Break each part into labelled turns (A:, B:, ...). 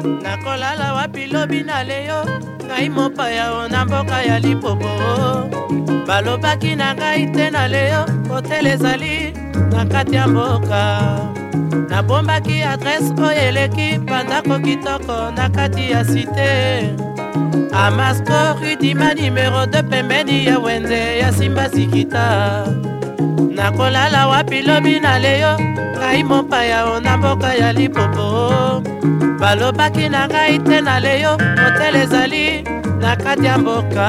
A: nakolala wapi lobi na leyo ngai mopaya o na mboka ya lipopo balobaki na ngai te na leyo hotel ezali na kati ya mboka nabombaki adrese oyo eleki bandako kitoko na kati ya site amasko ridima nimero 2 pembeni ya wenze ya simba sikita nakolala wapi lobi na leyo ngai mopaya o na mboka ya lipopo balobaki na ngai te na leyo hotel ezali na kati ya mboka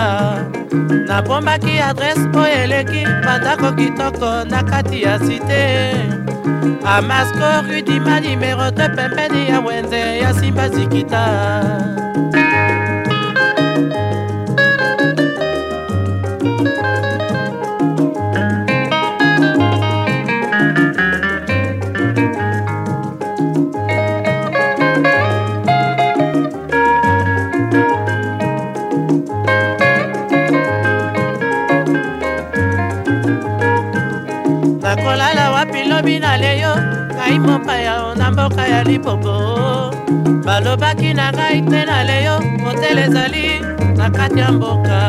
A: nabombaki adrese oyo eleki bandako kitoko na kati ya site amasko rudima nimero 2 pembeni ya wenze ya simba zikita bina leyo ngai mopaya na mboka ya lipopo balobaki na ngai te na leyo hotel ezali na kati ya mboka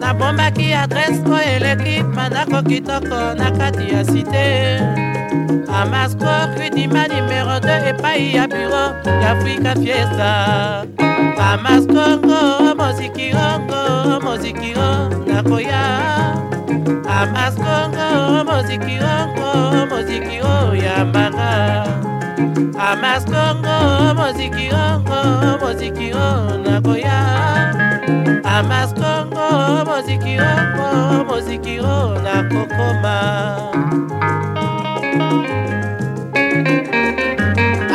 A: nabombaki adrese oyo eleki mandako kitoko na kati ya site amasco rudima numero 2 epai ya biro ya afrika fiesta amaskongo mozikirongo mozikiron nakoya amasko o moziki o moziki o ya mbanga amas kongo moziki ongo moziki o nakoya amas kongo moziki ongo moziki o nakokoma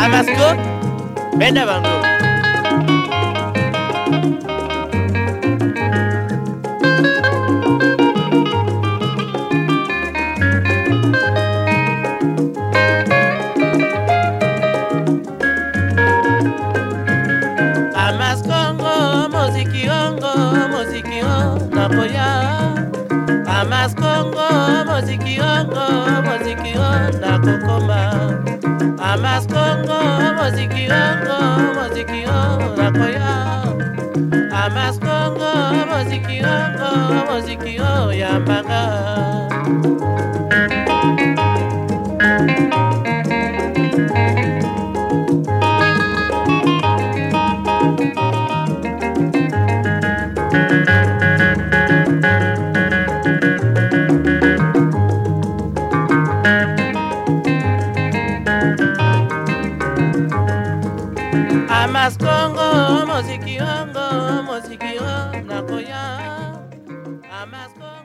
A: amasko benda bango napoya amas kongo moziki ongo moziki o nakokoma amas kongo moziki ongo moziki o nakoya amas kongo moziki ongo moziki o yambanga Damas Congo, muziki wangu, muziki wangu nakoya. Damas Congo